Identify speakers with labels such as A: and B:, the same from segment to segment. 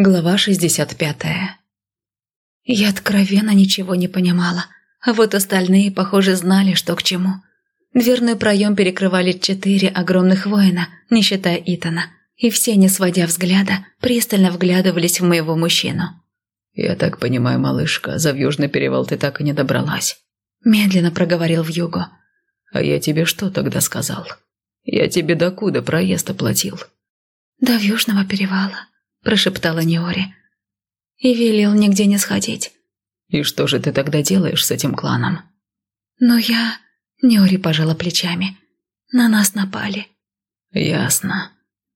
A: Глава 65 Я откровенно ничего не понимала, а вот остальные, похоже, знали, что к чему. Дверной проем перекрывали четыре огромных воина, не считая Итана, и все, не сводя взгляда, пристально вглядывались в моего мужчину.
B: «Я так понимаю, малышка, за Южный перевал ты так и не добралась», –
A: медленно проговорил Вьюго.
B: «А я тебе что тогда сказал? Я тебе докуда проезд оплатил?»
A: «До Южного перевала», – прошептала Неори. «И велел нигде не сходить».
B: «И что же ты тогда делаешь с этим кланом?»
A: «Но я...» – Неори пожала плечами. «На нас напали».
B: «Ясно».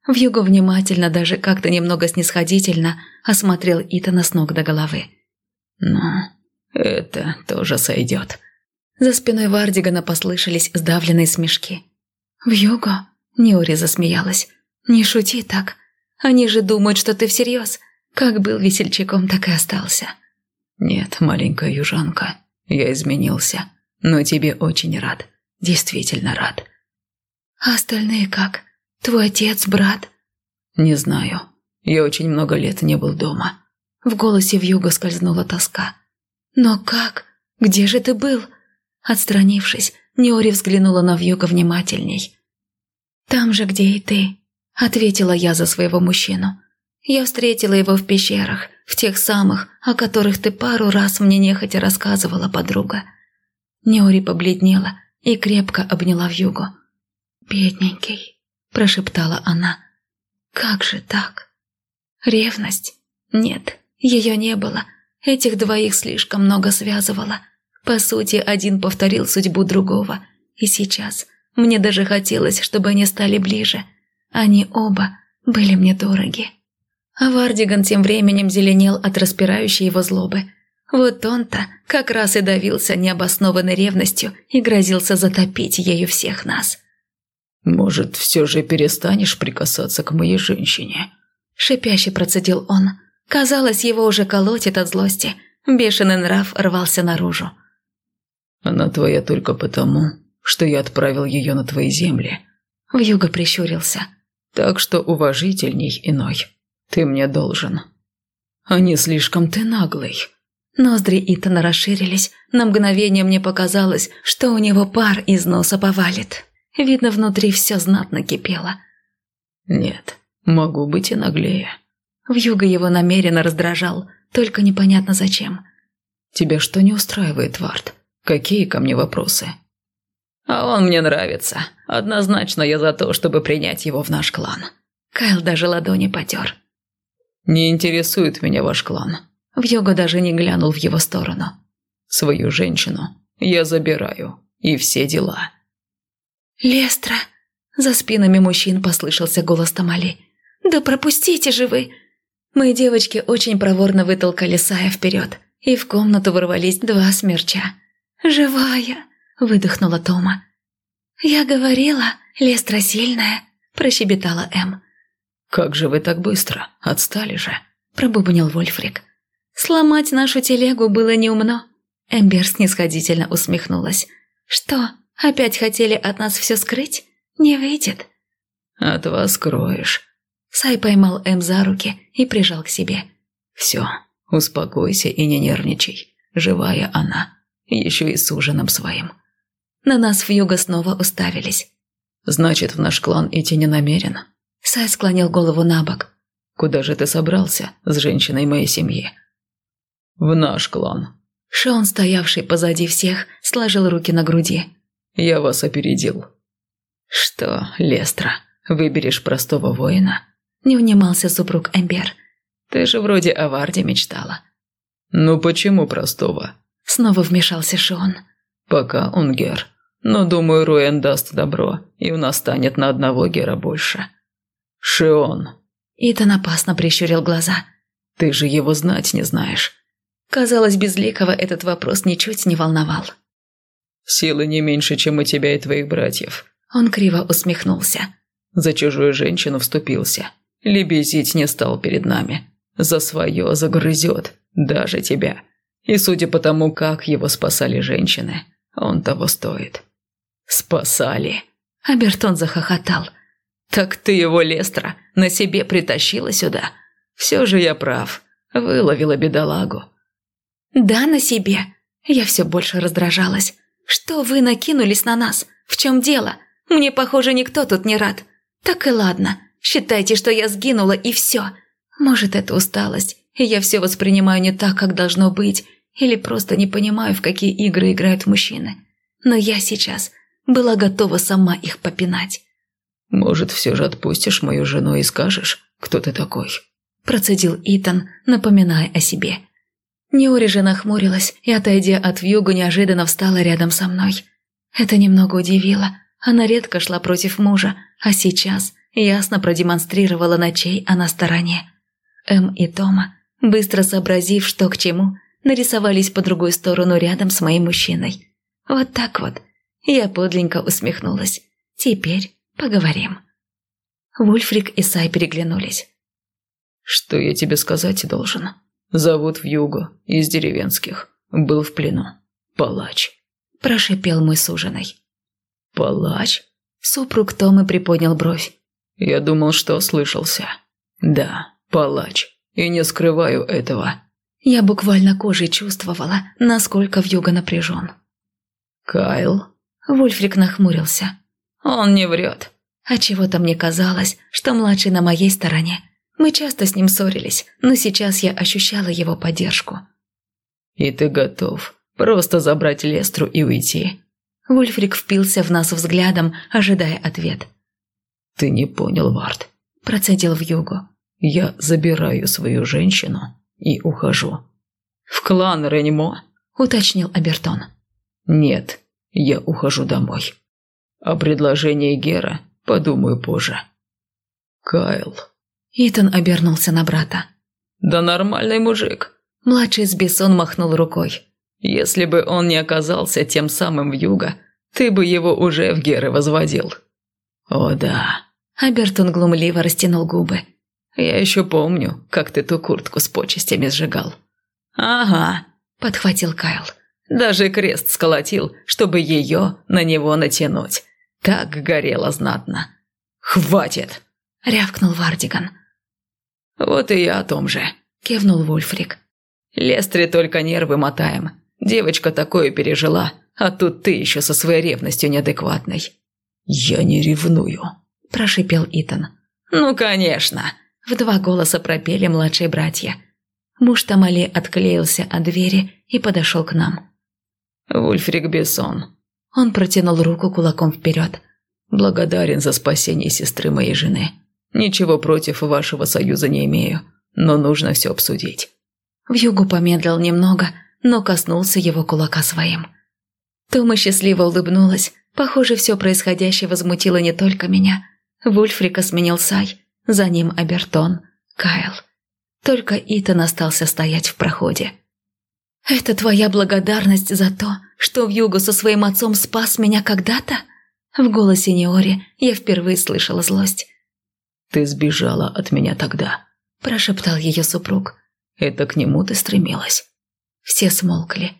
A: Вьюго внимательно, даже как-то немного снисходительно, осмотрел Итана с ног до головы.
B: «Ну, это тоже сойдет».
A: За спиной Вардигана послышались сдавленные смешки. «Вьюго?» – Неори засмеялась. «Не шути так. Они же думают, что ты всерьез. Как был весельчаком, так и остался».
B: «Нет, маленькая южанка, я изменился, но тебе очень рад. Действительно рад».
A: «А остальные как? Твой отец, брат?»
B: «Не знаю. Я очень много лет не был дома».
A: В голосе Вьюга скользнула тоска. «Но как? Где же ты был?» Отстранившись, Неори взглянула на Вьюга внимательней. «Там же, где и ты», – ответила я за своего мужчину. «Я встретила его в пещерах, в тех самых, о которых ты пару раз мне нехотя рассказывала, подруга». Неори побледнела и крепко обняла Вьюгу. «Бедненький», – прошептала она. «Как же так?» «Ревность? Нет, ее не было. Этих двоих слишком много связывало. По сути, один повторил судьбу другого. И сейчас мне даже хотелось, чтобы они стали ближе. Они оба были мне дороги. А Вардиган тем временем зеленел от распирающей его злобы. Вот он-то как раз и давился необоснованной ревностью и грозился затопить ею всех нас.
B: «Может, все же перестанешь прикасаться к моей женщине?»
A: Шипяще процедил он. Казалось, его уже колотит от злости. Бешеный нрав рвался наружу.
B: «Она твоя только потому, что я отправил ее на твои земли».
A: Вьюга прищурился.
B: «Так что уважительней иной. Ты мне должен». «А не слишком ты наглый».
A: Ноздри Итана расширились. На мгновение мне показалось, что у него пар из носа повалит. Видно, внутри все знатно кипело.
B: «Нет, могу быть и наглее».
A: Вьюга его намеренно раздражал, только непонятно зачем.
B: «Тебя что не устраивает, Вард? Какие ко мне вопросы?»
A: А он мне нравится. Однозначно я за то, чтобы принять его в наш клан. Кайл даже ладони потер.
B: Не интересует меня ваш клан.
A: Вьюга даже не глянул в его сторону.
B: Свою женщину я забираю. И все дела.
A: Лестра. За спинами мужчин послышался голос Тамали. «Да пропустите же вы!» Мы девочки очень проворно вытолкали Сая вперед, и в комнату ворвались два смерча. «Живая!» Выдохнула Тома. «Я говорила, Лестра сильная», – прощебетала Эм.
B: «Как же вы так быстро? Отстали же», –
A: пробубнил Вольфрик. «Сломать нашу телегу было неумно». Эмбер снисходительно усмехнулась. «Что, опять хотели от нас все скрыть? Не выйдет».
B: «От вас скроешь».
A: Сай поймал Эм за руки и прижал к себе.
B: «Все, успокойся и не нервничай. Живая она, еще и с ужином своим».
A: На нас в юго снова уставились.
B: «Значит, в наш клан идти не намерен?»
A: Сай склонил голову на бок.
B: «Куда же ты собрался с женщиной моей семьи?» «В наш клан».
A: Шон, стоявший позади всех, сложил руки на груди.
B: «Я вас опередил». «Что, Лестра, выберешь простого воина?»
A: Не унимался супруг Эмбер.
B: «Ты же вроде о Варде мечтала». «Ну почему простого?»
A: Снова вмешался Шон.
B: «Пока он гер. Но, думаю, Руэн даст добро, и у нас станет на одного Гера больше. Шион.
A: Итан опасно прищурил глаза.
B: Ты же его знать не знаешь.
A: Казалось, Безликого этот вопрос ничуть не волновал.
B: Силы не меньше, чем у тебя и твоих братьев.
A: Он криво усмехнулся.
B: За чужую женщину вступился. Лебезить не стал перед нами. За свое загрызет, даже тебя. И судя по тому, как его спасали женщины, он того стоит. «Спасали!» Абертон захохотал. «Так ты его, Лестра, на себе притащила сюда?» Все же я прав. Выловила бедолагу.
A: Да, на себе. Я все больше раздражалась. Что вы накинулись на нас? В чем дело? Мне, похоже, никто тут не рад. Так и ладно. Считайте, что я сгинула и все. Может, это усталость, и я все воспринимаю не так, как должно быть, или просто не понимаю, в какие игры играют мужчины. Но я сейчас была готова сама их попинать.
B: «Может, все же отпустишь мою жену и скажешь, кто ты такой?»
A: Процедил Итан, напоминая о себе. Неори же нахмурилась и, отойдя от вьюга, неожиданно встала рядом со мной. Это немного удивило. Она редко шла против мужа, а сейчас ясно продемонстрировала, на чей она стороне. Эм и Тома, быстро сообразив, что к чему, нарисовались по другую сторону рядом с моим мужчиной. Вот так вот. Я подленько усмехнулась. Теперь поговорим. Вульфрик и Сай переглянулись.
B: «Что я тебе сказать должен? Зовут в Югу, из деревенских. Был в плену. Палач».
A: Прошипел мой суженый.
B: «Палач?»
A: Супруг Томы приподнял бровь.
B: «Я думал, что слышался. Да, палач. И не скрываю этого».
A: Я буквально кожей чувствовала, насколько вьюга напряжен.
B: «Кайл?»
A: Вульфрик нахмурился.
B: «Он не врет».
A: А чего-то мне казалось, что младший на моей стороне. Мы часто с ним ссорились, но сейчас я ощущала его поддержку.
B: «И ты готов просто забрать Лестру и уйти?»
A: Вульфрик впился в нас взглядом, ожидая ответ.
B: «Ты не понял, Вард», – процедил в югу. «Я забираю свою женщину и ухожу». «В клан Ренимо?» – уточнил Абертон. «Нет, я ухожу домой. О предложении Гера подумаю позже». «Кайл».
A: Итан обернулся на брата.
B: «Да нормальный мужик».
A: Младший с Бессон махнул рукой.
B: Если бы он не оказался тем самым в юго, ты бы его уже в Геры возводил. О да.
A: Абертон глумливо растянул губы.
B: Я еще помню, как ты ту куртку с почестями сжигал.
A: Ага, подхватил Кайл.
B: Даже крест сколотил, чтобы ее на него натянуть. Так горело знатно. «Хватит!» – рявкнул Вардиган. «Вот и я о том же», – кивнул Вульфрик. «Лестре только нервы мотаем. Девочка такое пережила, а тут ты еще со своей ревностью неадекватной». «Я не ревную», – прошипел Итан. «Ну, конечно», – в два голоса пропели младшие братья.
A: Муж Тамали отклеился от двери и подошел к нам.
B: «Вульфрик Бессон».
A: Он протянул руку кулаком вперед.
B: «Благодарен за спасение сестры моей жены. Ничего против вашего союза не имею, но нужно все обсудить».
A: Вьюгу помедлил немного, но коснулся его кулака своим. Тома счастливо улыбнулась. Похоже, все происходящее возмутило не только меня. Вульфрика сменил Сай, за ним Абертон, Кайл. Только Итан остался стоять в проходе. «Это твоя благодарность за то, что в Югу со своим отцом спас меня когда-то?» В голосе Неори я впервые слышала злость.
B: «Ты сбежала от меня тогда», – прошептал ее супруг. «Это к нему ты стремилась».
A: Все смолкли.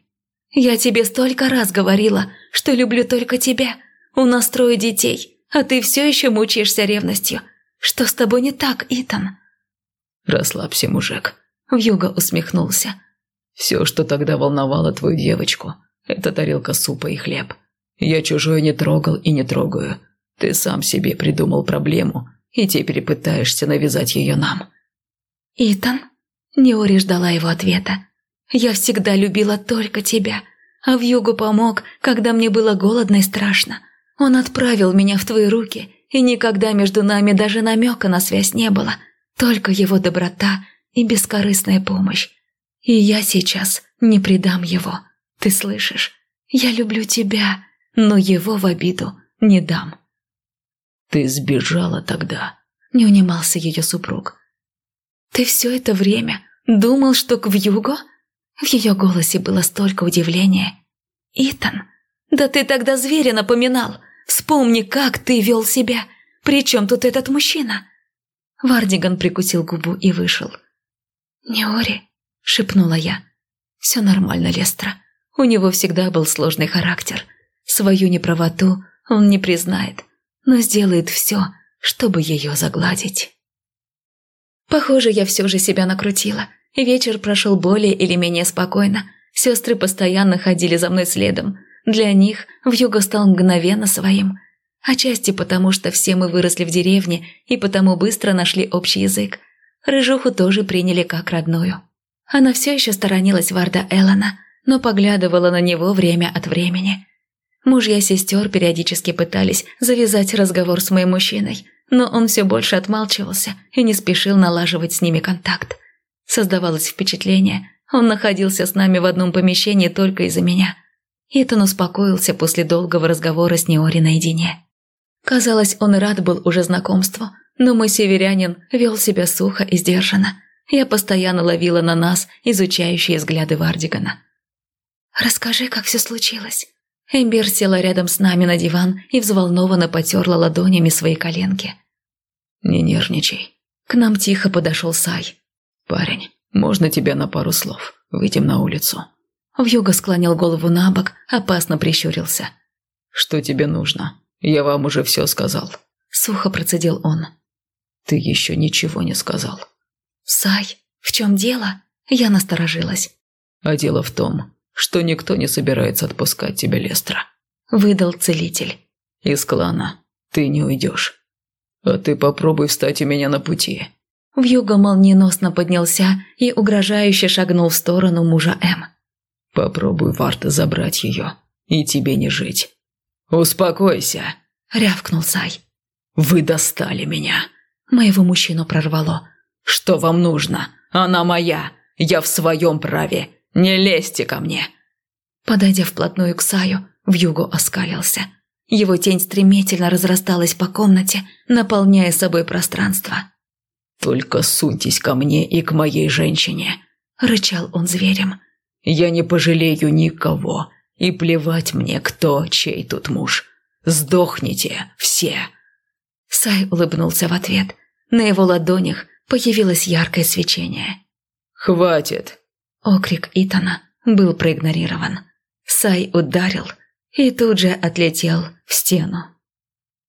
A: «Я тебе столько раз говорила, что люблю только тебя. У нас трое детей, а ты все еще мучаешься ревностью. Что с тобой не так, Итан?»
B: «Расслабься, мужик», — Вьюга усмехнулся. «Все, что тогда волновало твою девочку, это тарелка супа и хлеб. Я чужое не трогал и не трогаю. Ты сам себе придумал проблему, и теперь пытаешься навязать ее нам».
A: «Итан?» Неори ждала его ответа. Я всегда любила только тебя, а в югу помог, когда мне было голодно и страшно. Он отправил меня в твои руки, и никогда между нами даже намека на связь не было, только его доброта и бескорыстная помощь. И я сейчас не предам его, ты слышишь? Я люблю тебя, но его в обиду не дам».
B: «Ты сбежала тогда», —
A: не унимался ее супруг. «Ты все это время думал, что к вьюгу?» В ее голосе было столько удивления. «Итан, да ты тогда зверя напоминал. Вспомни, как ты вел себя. Причем тут этот мужчина?» Вардиган прикусил губу и вышел. «Неори», — шепнула я. «Все нормально, Лестра. У него всегда был сложный характер. Свою неправоту он не признает, но сделает все, чтобы ее загладить». Похоже, я все же себя накрутила. Вечер прошел более или менее спокойно. Сестры постоянно ходили за мной следом. Для них Вьюга стал мгновенно своим. Отчасти потому, что все мы выросли в деревне и потому быстро нашли общий язык. Рыжуху тоже приняли как родную. Она все еще сторонилась Варда Эллона, но поглядывала на него время от времени. Мужья сестер периодически пытались завязать разговор с моим мужчиной, но он все больше отмалчивался и не спешил налаживать с ними контакт. Создавалось впечатление, он находился с нами в одном помещении только из-за меня. Итан успокоился после долгого разговора с Неори наедине. Казалось, он рад был уже знакомству, но мой северянин вел себя сухо и сдержанно. Я постоянно ловила на нас изучающие взгляды Вардигана. «Расскажи, как все случилось». Эмбер села рядом с нами на диван и взволнованно потерла ладонями свои коленки.
B: «Не нервничай».
A: К нам тихо подошел Сай.
B: «Парень, можно тебя на пару слов? Выйдем на улицу».
A: Вьюга склонил голову на бок, опасно прищурился.
B: «Что тебе нужно? Я вам уже все сказал».
A: Сухо процедил он.
B: «Ты еще ничего не сказал».
A: «Сай, в чем дело?» Я насторожилась.
B: «А дело в том, что никто не собирается отпускать тебя, Лестра», –
A: выдал целитель.
B: «Из клана ты не уйдешь. А ты попробуй встать у меня на пути».
A: Вьюга молниеносно поднялся и угрожающе шагнул в сторону мужа М.
B: «Попробуй, Варта, забрать ее, и тебе не жить». «Успокойся», – рявкнул Сай. «Вы достали меня».
A: Моего мужчину прорвало.
B: «Что вам нужно? Она моя. Я в своем праве. «Не лезьте ко мне!»
A: Подойдя вплотную к Саю, вьюгу оскалился. Его тень стремительно разрасталась по комнате, наполняя собой пространство.
B: «Только суньтесь ко мне и к моей женщине!» – рычал он зверем. «Я не пожалею никого, и плевать мне, кто чей тут муж. Сдохните все!»
A: Сай улыбнулся в ответ. На его ладонях появилось яркое свечение.
B: «Хватит!»
A: Окрик Итана был проигнорирован. Сай ударил и тут же отлетел в стену.